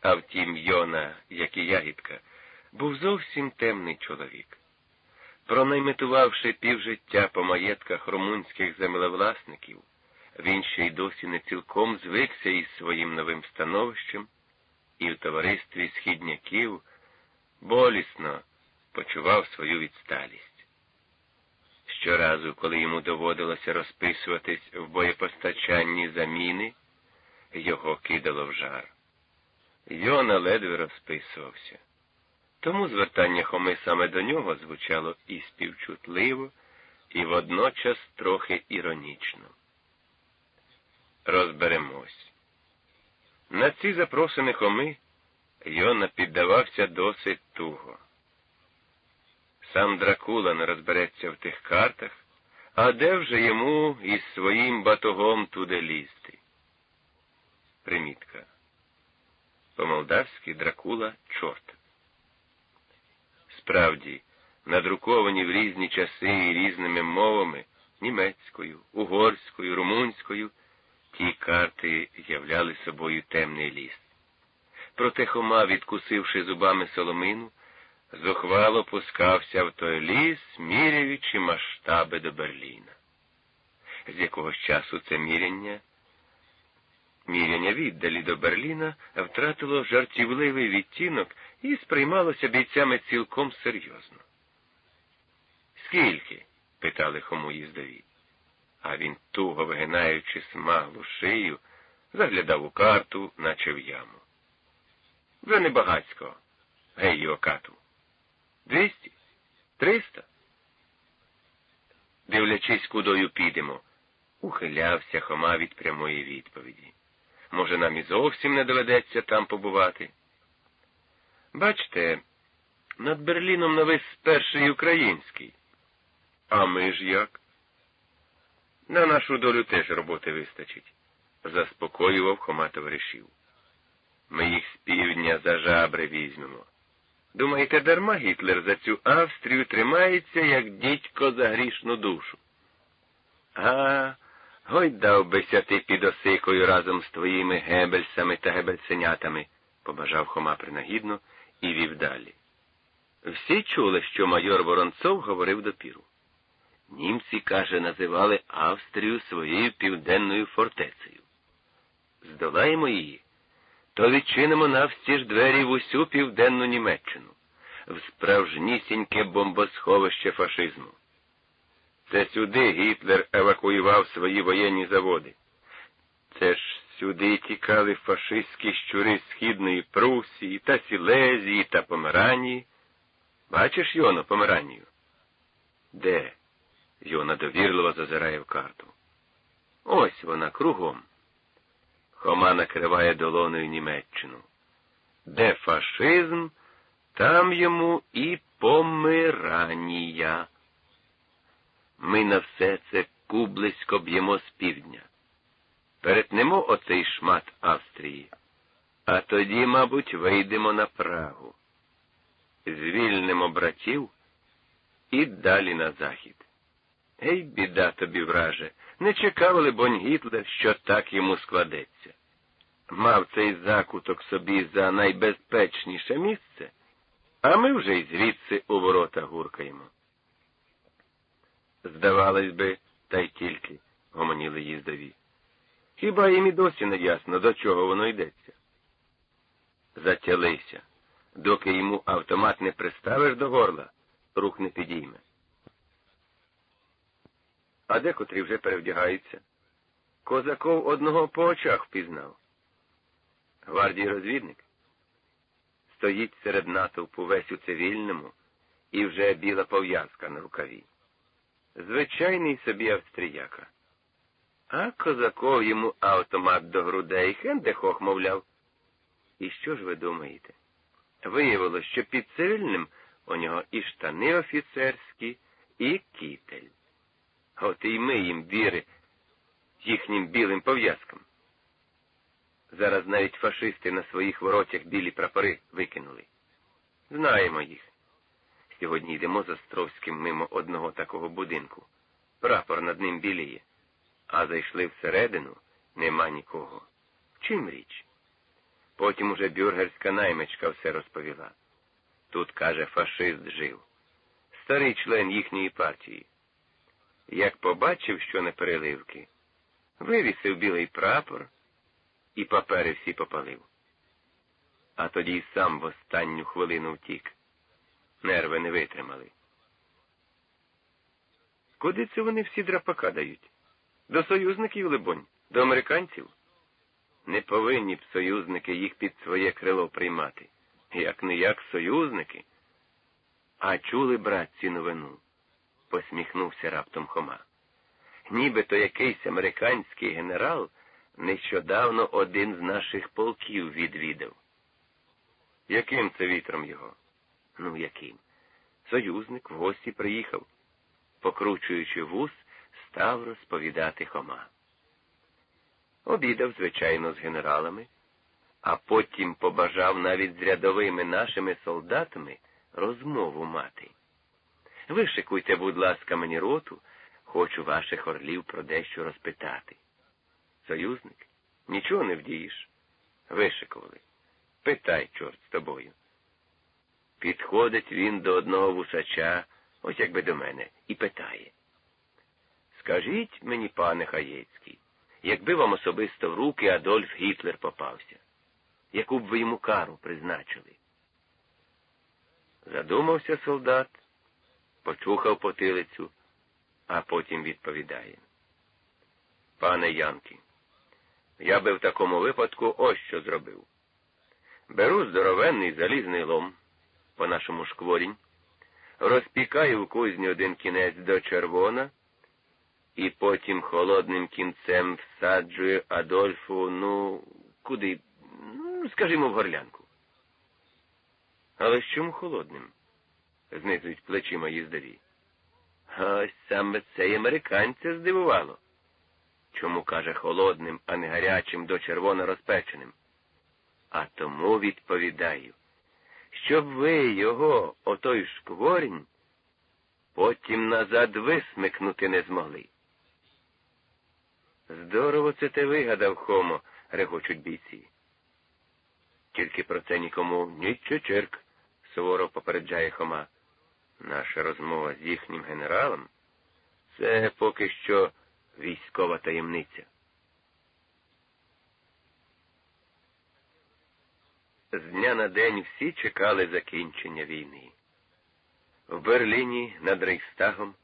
А втім, Йона, як і ягідка, був зовсім темний чоловік. Пронайметувавши півжиття по маєтках румунських землевласників, він ще й досі не цілком звикся із своїм новим становищем і в товаристві східняків болісно почував свою відсталість. Щоразу, коли йому доводилося розписуватись в боєпостачанні заміни, його кидало в жар. Йона ледве розписувався. Тому звертання Хоми саме до нього звучало і співчутливо, і водночас трохи іронічно. Розберемось. На ці запросини Хоми Йона піддавався досить туго. Сам Дракула не розбереться в тих картах, а де вже йому із своїм батогом туди лізти? Примітка. По-молдавськи Дракула чорт. Справді, надруковані в різні часи і різними мовами німецькою, угорською, румунською, ті карти являли собою темний ліс. Проте Хома, відкусивши зубами соломину, зухвало пускався в той ліс, міряючи масштаби до Берліна. З якогось часу це міряння, міряння віддалі до Берліна втратило жартівливий відтінок і сприймалося бійцями цілком серйозно. Скільки? питали Хому їздові. А він, туго вигинаючи смаглу шию, заглядав у карту, наче в яму. Вже не багацько, гей його кату. Двісті? Триста? Дивлячись, кудою підемо, ухилявся Хома від прямої відповіді. Може, нам і зовсім не доведеться там побувати. Бачте, над Берліном навис перший український. А ми ж як? На нашу долю теж роботи вистачить, заспокоював Хома товаришів. Ми їх з півдня за жабри візьмемо. Думаєте, дарма Гітлер за цю Австрію тримається, як дідько за грішну душу? А, гойдав бися ти під осикою разом з твоїми гебельсами та гебельсенятами, побажав Хома принагідно і вів далі. Всі чули, що майор Воронцов говорив допіру. Німці, каже, називали Австрію своєю південною фортецею. Здолаємо її, то відчинимо навсті ж двері в усю південну Німеччину, в справжнісіньке бомбосховище фашизму. Це сюди Гітлер евакуював свої воєнні заводи. Це ж сюди тікали фашистські щури Східної Прусії та Сілезії та Померанії. Бачиш, Йоно, Померанію? Де? Йона довірливо зазирає в карту. Ось вона кругом. Хома накриває долоною Німеччину. Де фашизм, там йому і помиранія. Ми на все це кублисько б'ємо з півдня. Перетнемо оцей шмат Австрії, а тоді, мабуть, вийдемо на Прагу. Звільнимо братів і далі на захід. Ей, біда тобі, враже, не чекав, либонь, Гітлер, що так йому складеться. Мав цей закуток собі за найбезпечніше місце, а ми вже й звідси у ворота гуркаємо. Здавалось би, та й тільки, гомоніли їздові. Хіба їм і досі не ясно, до чого воно йдеться? Затялися, доки йому автомат не приставиш до горла, рух не підійме. А декотрі вже перевдягаються. Козаков одного по очах впізнав. Гвардій розвідник стоїть серед натовпу весь у цивільному і вже біла пов'язка на рукаві. Звичайний собі австріяка. А козаков йому автомат до грудей хендехох, мовляв. І що ж ви думаєте? Виявилось, що під цивільним у нього і штани офіцерські, і кітель. От і ми їм віри їхнім білим пов'язкам. Зараз навіть фашисти на своїх воротях білі прапори викинули. Знаємо їх. Сьогодні йдемо за Стровським мимо одного такого будинку. Прапор над ним біліє. А зайшли всередину, нема нікого. В чим річ? Потім уже бюргерська наймичка все розповіла. Тут, каже, фашист жив, старий член їхньої партії. Як побачив, що не переливки, вивісив білий прапор і папери всі попалив. А тоді й сам в останню хвилину втік. Нерви не витримали. Куди це вони всі драпака дають? До союзників, либонь, до американців? Не повинні б союзники їх під своє крило приймати. Як не як союзники. А чули, брат, ці новину? посміхнувся раптом Хома. Нібито якийсь американський генерал нещодавно один з наших полків відвідав. Яким це вітром його? Ну, яким? Союзник в гості приїхав. Покручуючи вус, став розповідати Хома. Обідав, звичайно, з генералами, а потім побажав навіть з рядовими нашими солдатами розмову мати. Вишикуйте, будь ласка, мені роту, хочу ваших орлів про дещо розпитати. Союзник, нічого не вдієш. Вишикували. Питай, чорт з тобою. Підходить він до одного вусача, ось якби до мене, і питає. Скажіть мені, пане Хаєцький, якби вам особисто в руки Адольф Гітлер попався, яку б ви йому кару призначили? Задумався солдат, почухав потилицю, а потім відповідає. Пане Янки, я би в такому випадку ось що зробив. Беру здоровенний залізний лом, по нашому шкворінь, розпікаю в кузні один кінець до червона і потім холодним кінцем всаджую Адольфу, ну, куди, ну, скажімо, в горлянку. Але чому холодним? знизують плечима їздові. Ось саме це й американця здивувало. Чому, каже, холодним, а не гарячим до червоно розпеченим? А тому відповідаю, щоб ви його, отой шкворінь, потім назад висмикнути не змогли. Здорово це ти вигадав, Хомо, регочуть бійці. Тільки про це нікому ні черк, суворо попереджає Хома. Наша розмова з їхнім генералом це поки що військова таємниця. З дня на день всі чекали закінчення війни. В Берліні над Рейхстагом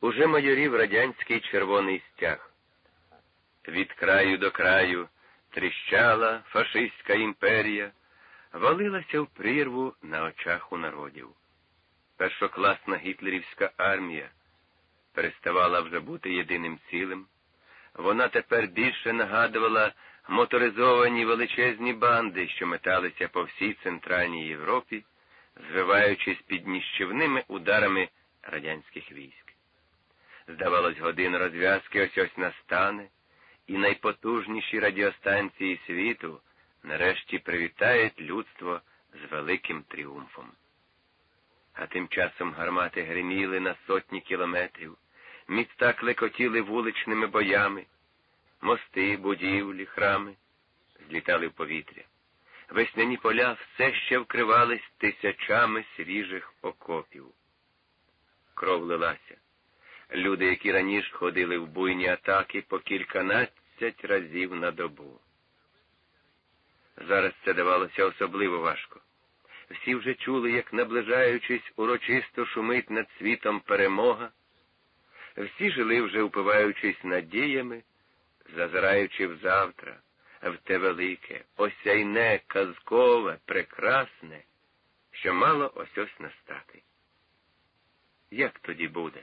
уже майорів радянський червоний стяг. Від краю до краю тріщала фашистська імперія, валилася в прірву на очах у народів. Першокласна гітлерівська армія переставала вже бути єдиним цілим. Вона тепер більше нагадувала моторизовані величезні банди, що металися по всій Центральній Європі, звиваючись під ніщівними ударами радянських військ. Здавалось, година розв'язки ось ось настане, і найпотужніші радіостанції світу нарешті привітають людство з великим тріумфом. А тим часом гармати гриміли на сотні кілометрів, міста клекотіли вуличними боями, мости, будівлі, храми злітали в повітря. Весняні поля все ще вкривались тисячами свіжих окопів. Кров лилася. Люди, які раніше ходили в буйні атаки по кільканадцять разів на добу. Зараз це давалося особливо важко. Всі вже чули, як, наближаючись, урочисто шумить над світом перемога. Всі жили вже упиваючись надіями, зазираючи в завтра, в те велике, осяйне, казкове, прекрасне, що мало ось ось настати. Як тоді буде?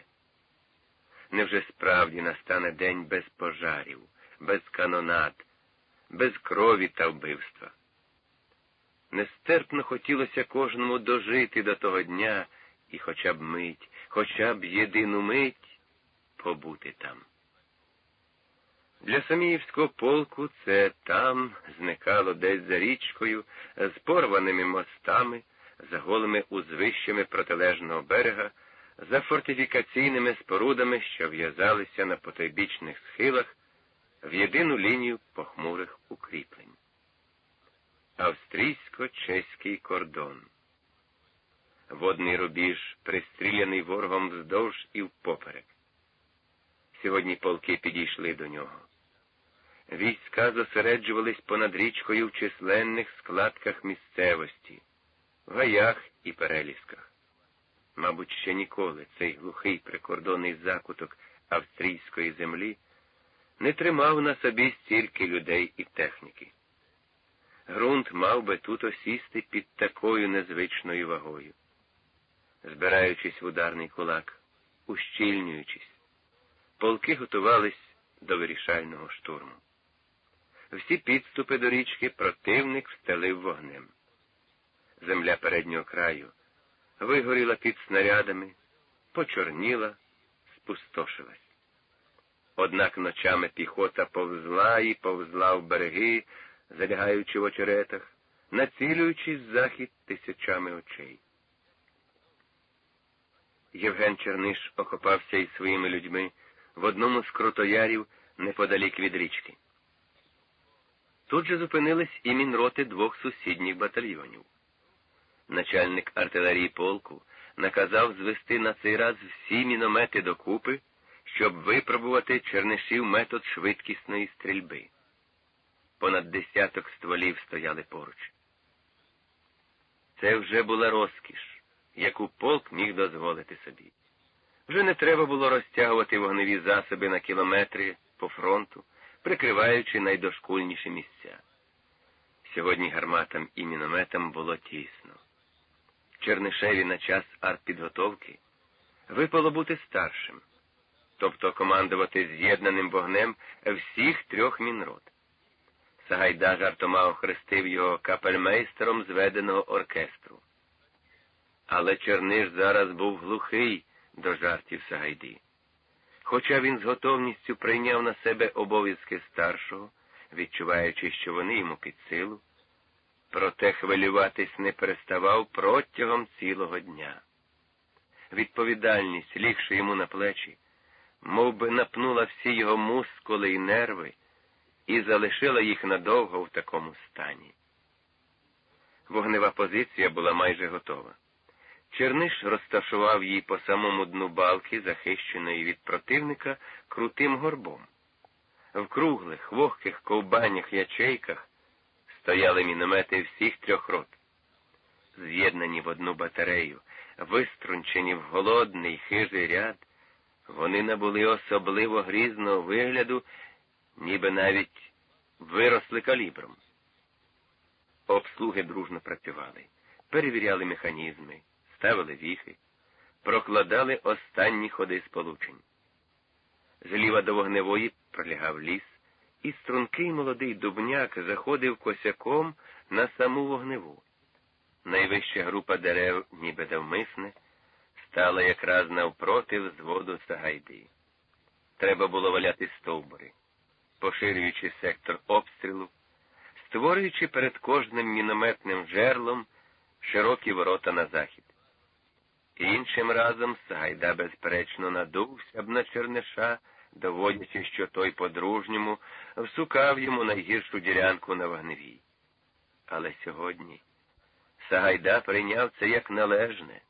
Невже справді настане день без пожарів, без канонат, без крові та вбивства? Нестерпно хотілося кожному дожити до того дня і хоча б мить, хоча б єдину мить побути там. Для Саміївського полку це там зникало десь за річкою, з порваними мостами, за голими узвищами протилежного берега, за фортифікаційними спорудами, що в'язалися на потойбічних схилах в єдину лінію похмурих укріплень. австрійсько-чеський кордон. Водний рубіж, пристріляний ворогом вздовж і впоперек. Сьогодні полки підійшли до нього. Війська зосереджувались понад річкою в численних складках місцевості, в гаях і перелісках. Мабуть, ще ніколи цей глухий прикордонний закуток австрійської землі не тримав на собі стільки людей і техніки. Грунт мав би тут осісти під такою незвичною вагою. Збираючись в ударний кулак, ущільнюючись, полки готувались до вирішального штурму. Всі підступи до річки противник встелив вогнем. Земля переднього краю вигоріла під снарядами, почорніла, спустошилась. Однак ночами піхота повзла і повзла в береги, залягаючи в очеретах, націлюючись захід тисячами очей. Євген Черниш окопався із своїми людьми в одному з крутоярів неподалік від річки. Тут же зупинились і мінроти двох сусідніх батальйонів. Начальник артилерії полку наказав звести на цей раз всі міномети докупи, щоб випробувати чернишів метод швидкісної стрільби. Понад десяток стволів стояли поруч. Це вже була розкіш, яку полк міг дозволити собі. Вже не треба було розтягувати вогневі засоби на кілометри по фронту, прикриваючи найдошкульніші місця. Сьогодні гарматам і мінометам було тісно. Чернишеві на час артпідготовки випало бути старшим, тобто командувати з'єднаним вогнем всіх трьох мінрот. Сагайда жартома охрестив його капельмейстером зведеного оркестру. Але Черниш зараз був глухий до жартів Сагайди. Хоча він з готовністю прийняв на себе обов'язки старшого, відчуваючи, що вони йому під силу, проте хвилюватись не переставав протягом цілого дня. Відповідальність, лігши йому на плечі, мов би напнула всі його мускули і нерви і залишила їх надовго в такому стані. Вогнева позиція була майже готова. Черниш розташував її по самому дну балки, захищеної від противника крутим горбом. В круглих, вогких ковбанях ячейках стояли міномети всіх трьох рот. З'єднані в одну батарею, виструнчені в голодний хижий ряд, вони набули особливо грізного вигляду, ніби навіть виросли калібром. Обслуги дружно працювали, перевіряли механізми, ставили віхи, прокладали останні ходи сполучень. Зліва до вогневої пролягав ліс, і стрункий молодий дубняк заходив косяком на саму вогневу. Найвища група дерев, ніби давмисне, стала якраз навпроти взводу Сагайди. Треба було валяти стовбури, поширюючи сектор обстрілу, створюючи перед кожним мінометним жерлом широкі ворота на захід. Іншим разом Сагайда, безперечно, надувся б на Черниша, доводячи, що той по-дружньому всукав йому найгіршу ділянку на вогневій. Але сьогодні Сагайда прийняв це як належне.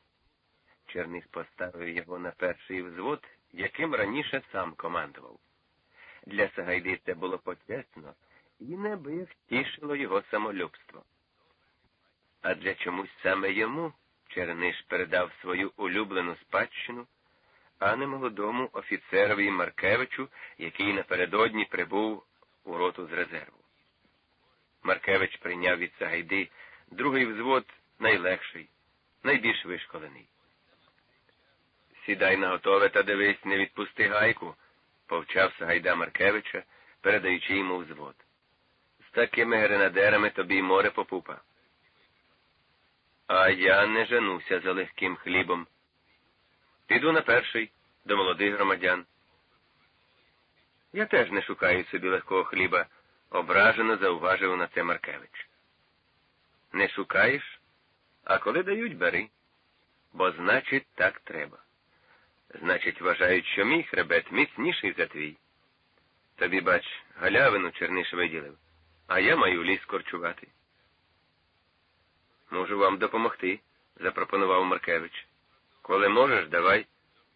Черних поставив його на перший взвод, яким раніше сам командував. Для Сагайди це було почесно і неби втішило його самолюбство. А для чомусь саме йому Черниш передав свою улюблену спадщину, а не молодому офіцерові Маркевичу, який напередодні прибув у роту з резерву. Маркевич прийняв від Сагайди другий взвод найлегший, найбільш вишколений. Сідай на готове та дивись, не відпусти гайку, повчав Сагайда Маркевича, передаючи йому взвод. З такими гренадерами тобі море попупа. А я не женуся за легким хлібом. Піду на перший до молодих громадян. Я теж не шукаю собі легкого хліба, ображено зауважив на це Маркевич. Не шукаєш, а коли дають, бери, бо значить, так треба. Значить, вважають, що мій хребет міцніший за твій. Тобі, бач, галявину черниш виділив, а я маю ліс корчувати. Можу вам допомогти, запропонував Маркевич. Коли можеш, давай.